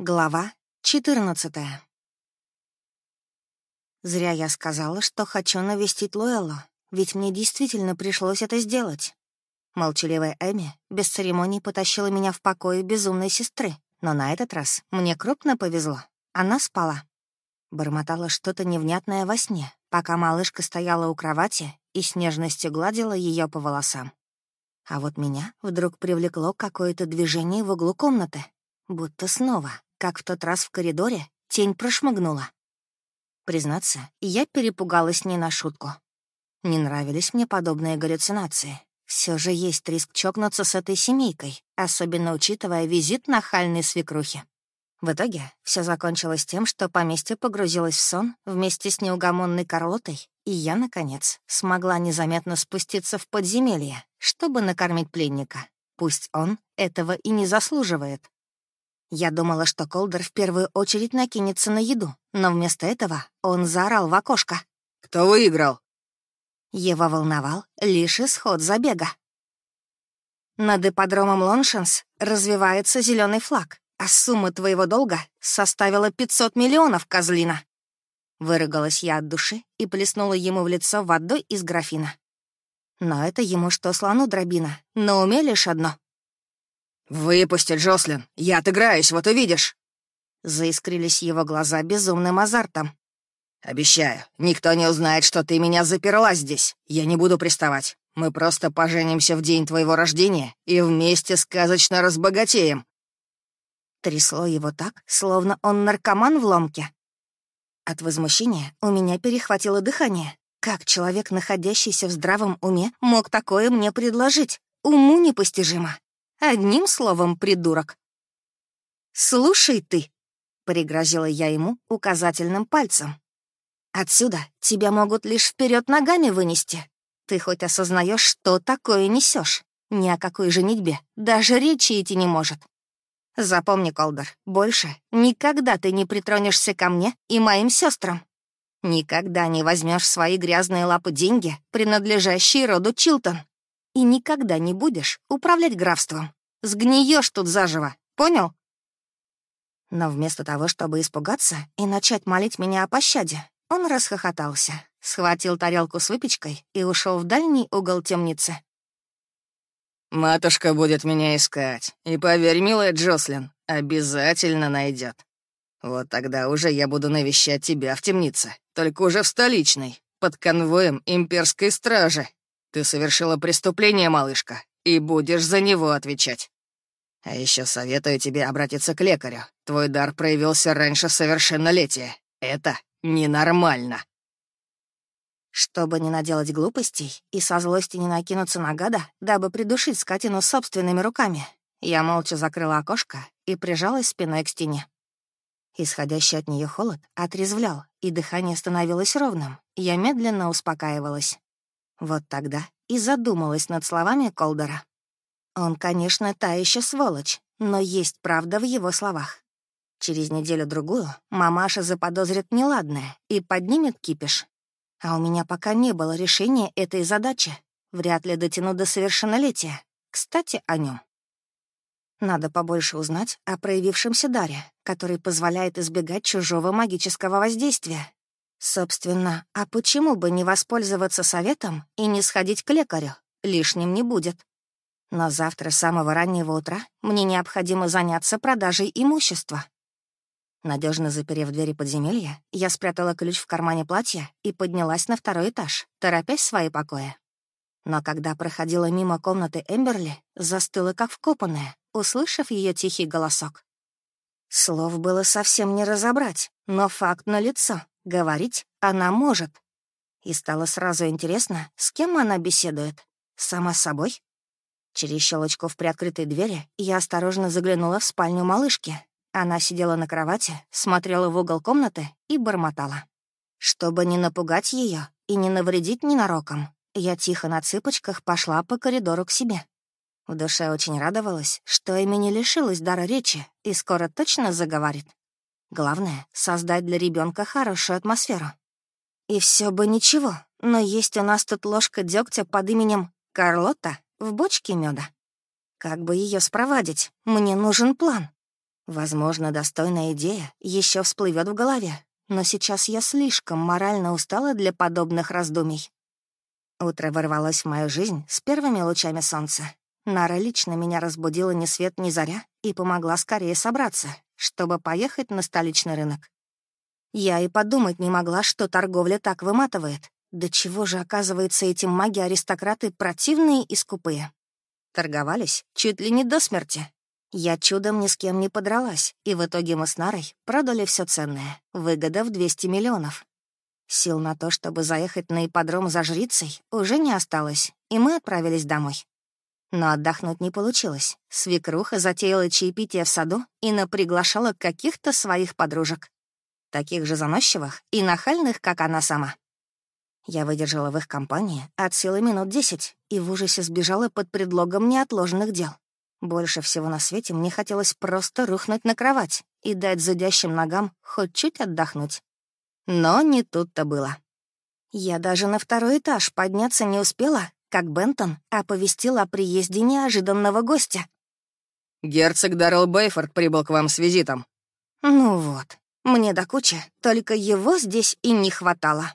Глава 14 Зря я сказала, что хочу навестить Луэллу, ведь мне действительно пришлось это сделать. Молчаливая Эми без церемоний потащила меня в покое безумной сестры, но на этот раз мне крупно повезло. Она спала. Бормотала что-то невнятное во сне, пока малышка стояла у кровати и с нежностью гладила ее по волосам. А вот меня вдруг привлекло какое-то движение в углу комнаты, будто снова как в тот раз в коридоре, тень прошмыгнула. Признаться, я перепугалась не на шутку. Не нравились мне подобные галлюцинации. Все же есть риск чокнуться с этой семейкой, особенно учитывая визит нахальной свекрухи. В итоге все закончилось тем, что поместье погрузилось в сон вместе с неугомонной Карлотой, и я, наконец, смогла незаметно спуститься в подземелье, чтобы накормить пленника. Пусть он этого и не заслуживает. Я думала, что Колдер в первую очередь накинется на еду, но вместо этого он заорал в окошко. «Кто выиграл?» Его волновал лишь исход забега. Над ипподромом Лоншенс развивается зеленый флаг, а сумма твоего долга составила 500 миллионов, козлина. Вырыгалась я от души и плеснула ему в лицо водой из графина. Но это ему что слону дробина, но уме лишь одно «Выпусти, Джослин, я отыграюсь, вот увидишь!» Заискрились его глаза безумным азартом. «Обещаю, никто не узнает, что ты меня заперла здесь. Я не буду приставать. Мы просто поженимся в день твоего рождения и вместе сказочно разбогатеем». Трясло его так, словно он наркоман в ломке. От возмущения у меня перехватило дыхание. Как человек, находящийся в здравом уме, мог такое мне предложить? Уму непостижимо. Одним словом, придурок. «Слушай ты», — пригрозила я ему указательным пальцем. «Отсюда тебя могут лишь вперед ногами вынести. Ты хоть осознаешь, что такое несешь? Ни о какой женитьбе даже речи идти не может. Запомни, Колдер, больше никогда ты не притронешься ко мне и моим сестрам. Никогда не возьмешь свои грязные лапы деньги, принадлежащие роду Чилтон и никогда не будешь управлять графством. Сгниешь тут заживо, понял? Но вместо того, чтобы испугаться и начать молить меня о пощаде, он расхохотался, схватил тарелку с выпечкой и ушел в дальний угол темницы. «Матушка будет меня искать, и поверь, милая Джослин, обязательно найдет. Вот тогда уже я буду навещать тебя в темнице, только уже в столичной, под конвоем имперской стражи. Ты совершила преступление, малышка, и будешь за него отвечать. А еще советую тебе обратиться к лекарю. Твой дар проявился раньше совершеннолетия. Это ненормально. Чтобы не наделать глупостей и со злости не накинуться на гада, дабы придушить скотину собственными руками, я молча закрыла окошко и прижалась спиной к стене. Исходящий от нее холод отрезвлял, и дыхание становилось ровным. Я медленно успокаивалась. Вот тогда и задумалась над словами Колдера. Он, конечно, та еще сволочь, но есть правда в его словах. Через неделю-другую мамаша заподозрит неладное и поднимет кипиш. А у меня пока не было решения этой задачи. Вряд ли дотяну до совершеннолетия. Кстати, о нем. Надо побольше узнать о проявившемся даре, который позволяет избегать чужого магического воздействия Собственно, а почему бы не воспользоваться советом и не сходить к лекарю? Лишним не будет. Но завтра с самого раннего утра мне необходимо заняться продажей имущества. Надежно заперев двери подземелья, я спрятала ключ в кармане платья и поднялась на второй этаж, торопясь в свои покои. Но когда проходила мимо комнаты Эмберли, застыла как вкопанная, услышав ее тихий голосок. Слов было совсем не разобрать, но факт налицо. Говорить она может. И стало сразу интересно, с кем она беседует. Сама с собой? Через щелочку в приоткрытой двери я осторожно заглянула в спальню малышки. Она сидела на кровати, смотрела в угол комнаты и бормотала. Чтобы не напугать ее и не навредить ненароком, я тихо на цыпочках пошла по коридору к себе. В душе очень радовалась, что Эми не лишилась дара речи и скоро точно заговорит. Главное — создать для ребенка хорошую атмосферу. И все бы ничего, но есть у нас тут ложка дегтя под именем Карлота в бочке меда. Как бы ее спровадить? Мне нужен план. Возможно, достойная идея еще всплывет в голове, но сейчас я слишком морально устала для подобных раздумий. Утро ворвалось в мою жизнь с первыми лучами солнца. Нара лично меня разбудила ни свет ни заря и помогла скорее собраться, чтобы поехать на столичный рынок. Я и подумать не могла, что торговля так выматывает. Да чего же, оказывается, эти маги-аристократы противные и скупые. Торговались чуть ли не до смерти. Я чудом ни с кем не подралась, и в итоге мы с Нарой продали все ценное. Выгода в 200 миллионов. Сил на то, чтобы заехать на ипподром за жрицей, уже не осталось, и мы отправились домой. Но отдохнуть не получилось. Свекруха затеяла чаепитие в саду и наприглашала каких-то своих подружек. Таких же заносчивых и нахальных, как она сама. Я выдержала в их компании от силы минут десять и в ужасе сбежала под предлогом неотложных дел. Больше всего на свете мне хотелось просто рухнуть на кровать и дать зудящим ногам хоть чуть отдохнуть. Но не тут-то было. Я даже на второй этаж подняться не успела, как Бентон оповестил о приезде неожиданного гостя. «Герцог Даррелл Бейфорд прибыл к вам с визитом». «Ну вот, мне до кучи, только его здесь и не хватало».